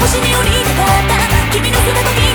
星に降りてった君の姿に